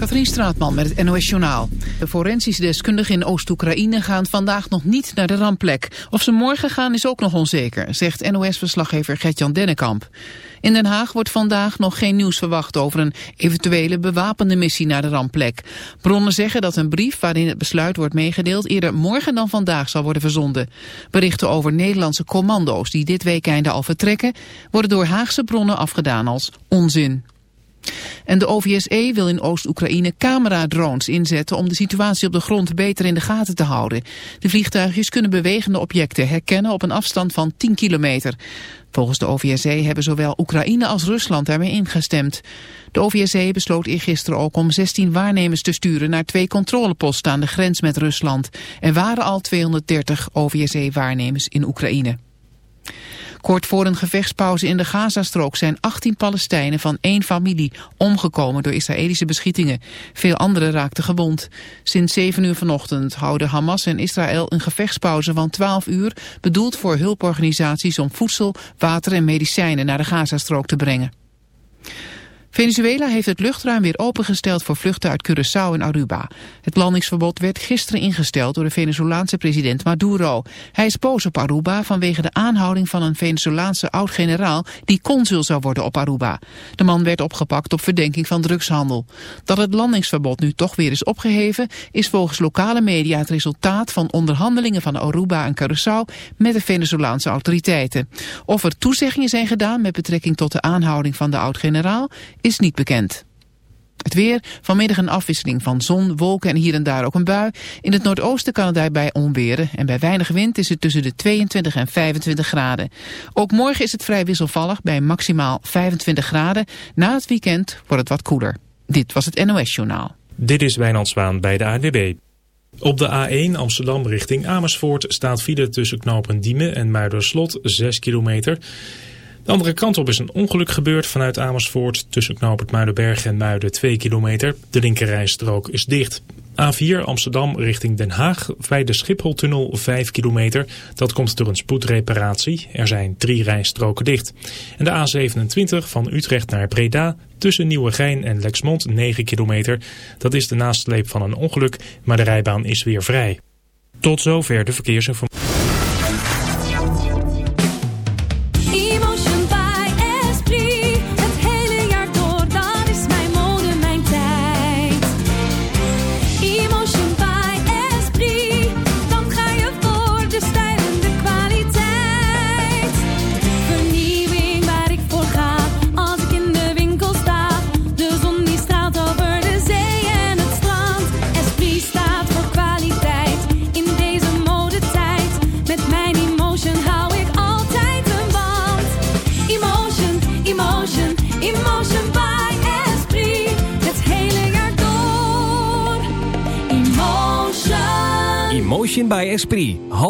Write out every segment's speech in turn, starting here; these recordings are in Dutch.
Katrien Straatman met het NOS Journaal. De forensische deskundigen in Oost-Oekraïne gaan vandaag nog niet naar de rampplek. Of ze morgen gaan is ook nog onzeker, zegt NOS-verslaggever Gertjan Dennekamp. In Den Haag wordt vandaag nog geen nieuws verwacht over een eventuele bewapende missie naar de rampplek. Bronnen zeggen dat een brief waarin het besluit wordt meegedeeld eerder morgen dan vandaag zal worden verzonden. Berichten over Nederlandse commando's die dit weekende al vertrekken worden door Haagse bronnen afgedaan als onzin. En de OVSE wil in Oost-Oekraïne cameradrones inzetten om de situatie op de grond beter in de gaten te houden. De vliegtuigjes kunnen bewegende objecten herkennen op een afstand van 10 kilometer. Volgens de OVSE hebben zowel Oekraïne als Rusland daarmee ingestemd. De OVSE besloot eergisteren ook om 16 waarnemers te sturen naar twee controleposten aan de grens met Rusland. Er waren al 230 OVSE-waarnemers in Oekraïne. Kort voor een gevechtspauze in de Gazastrook zijn 18 Palestijnen van één familie omgekomen door Israëlische beschietingen. Veel anderen raakten gewond. Sinds 7 uur vanochtend houden Hamas en Israël een gevechtspauze van 12 uur, bedoeld voor hulporganisaties om voedsel, water en medicijnen naar de Gazastrook te brengen. Venezuela heeft het luchtruim weer opengesteld voor vluchten uit Curaçao en Aruba. Het landingsverbod werd gisteren ingesteld door de Venezolaanse president Maduro. Hij is boos op Aruba vanwege de aanhouding van een Venezolaanse oud-generaal die consul zou worden op Aruba. De man werd opgepakt op verdenking van drugshandel. Dat het landingsverbod nu toch weer is opgeheven is volgens lokale media het resultaat van onderhandelingen van Aruba en Curaçao met de Venezolaanse autoriteiten. Of er toezeggingen zijn gedaan met betrekking tot de aanhouding van de oud-generaal is niet bekend. Het weer, vanmiddag een afwisseling van zon, wolken en hier en daar ook een bui. In het noordoosten kan het daarbij onweren en bij weinig wind is het tussen de 22 en 25 graden. Ook morgen is het vrij wisselvallig bij maximaal 25 graden. Na het weekend wordt het wat koeler. Dit was het NOS Journaal. Dit is Wijnand Zwaan bij de ADB. Op de A1 Amsterdam richting Amersfoort staat file tussen knopen Diemen en Muiderslot 6 kilometer... De andere kant op is een ongeluk gebeurd vanuit Amersfoort tussen knooppunt Muidenberg en Muiden 2 kilometer. De linkerrijstrook is dicht. A4 Amsterdam richting Den Haag bij de Schipholtunnel 5 kilometer. Dat komt door een spoedreparatie. Er zijn drie rijstroken dicht. En de A27 van Utrecht naar Breda tussen Nieuwegein en Lexmond 9 kilometer. Dat is de nasleep van een ongeluk, maar de rijbaan is weer vrij. Tot zover de verkeersinformatie.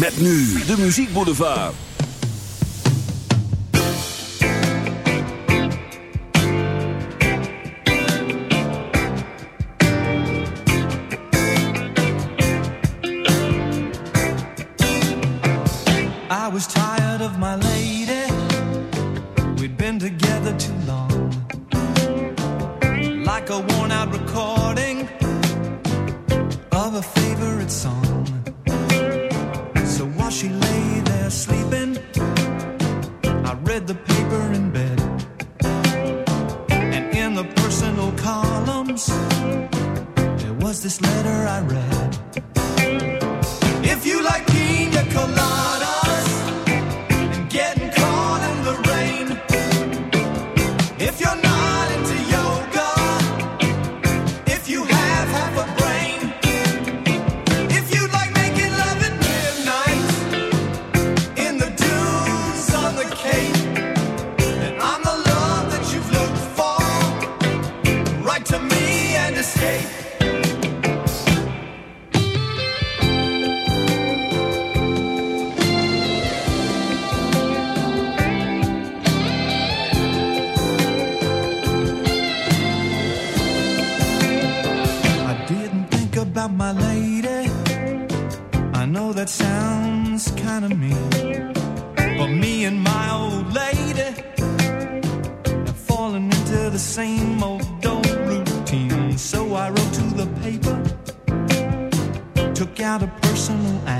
Met nu de muziekboulevard. I was tired of my lady. We'd been together too long. Like a worn out recording of a favorite song. While she lay there sleeping, I read the paper in bed. And in the personal columns, there was this letter I read. Out a personal ad.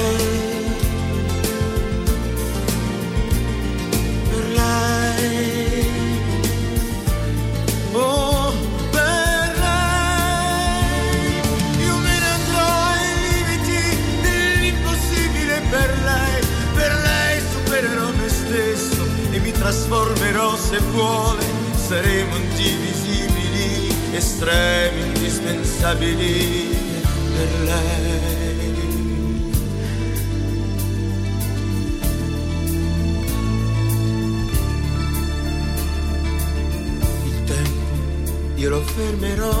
Indispensabili per lei. Il tempo io lo fermerò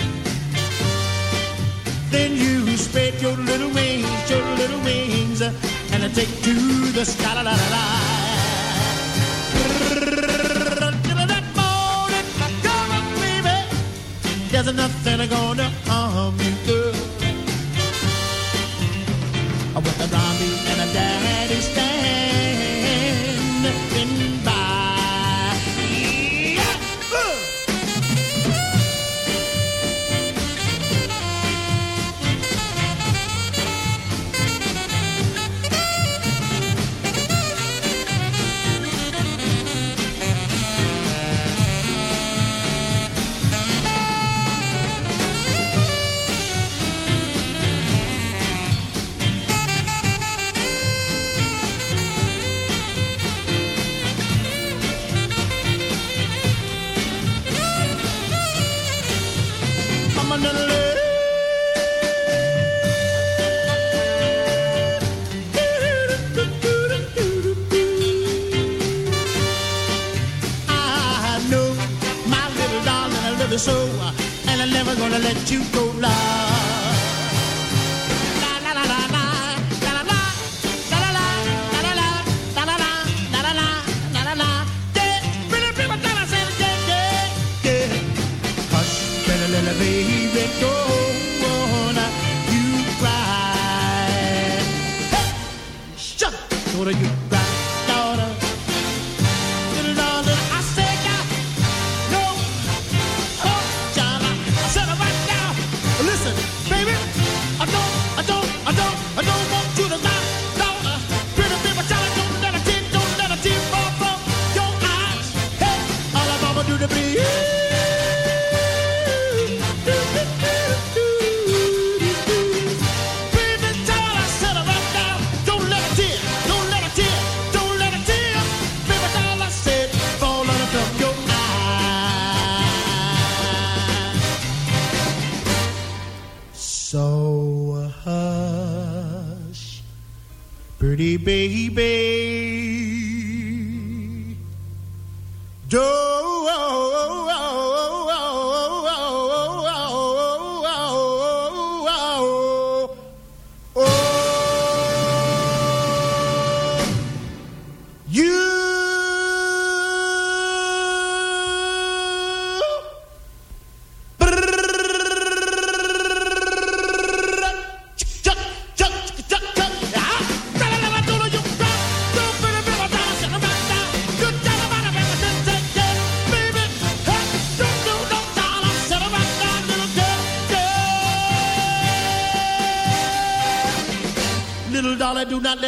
Then you spread your little wings, your little wings, and I take to the sky. La, la, la, la. That morning, come on, baby. There's nothing gonna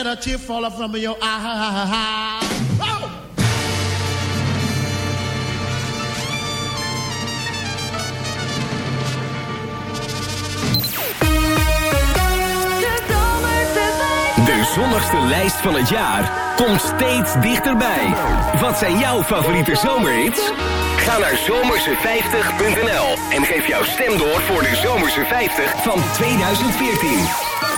let a tear fall from your eye. De zonnigste lijst van het jaar komt steeds dichterbij. Wat zijn jouw favoriete zomerhits? Ga naar zomerse50.nl en geef jouw stem door voor de Zomerse 50 van 2014.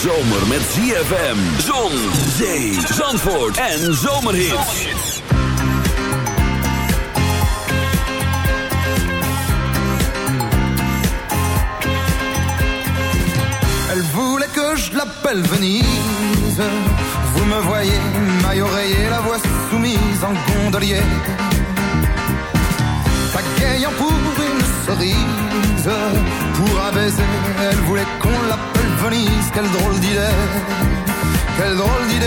Zomer met ZFM. Zon, zee, zandvoort en zomerhits. Elle voulait que je l'appelle Venise. Vous me voyez, maille oreiller, la voix soumise en gondolier. Pagayant pour une cerise, pour un baiser, elle voulait qu'on l'appelle Venise. Quelle drôle d'idée, quelle drôle d'idée,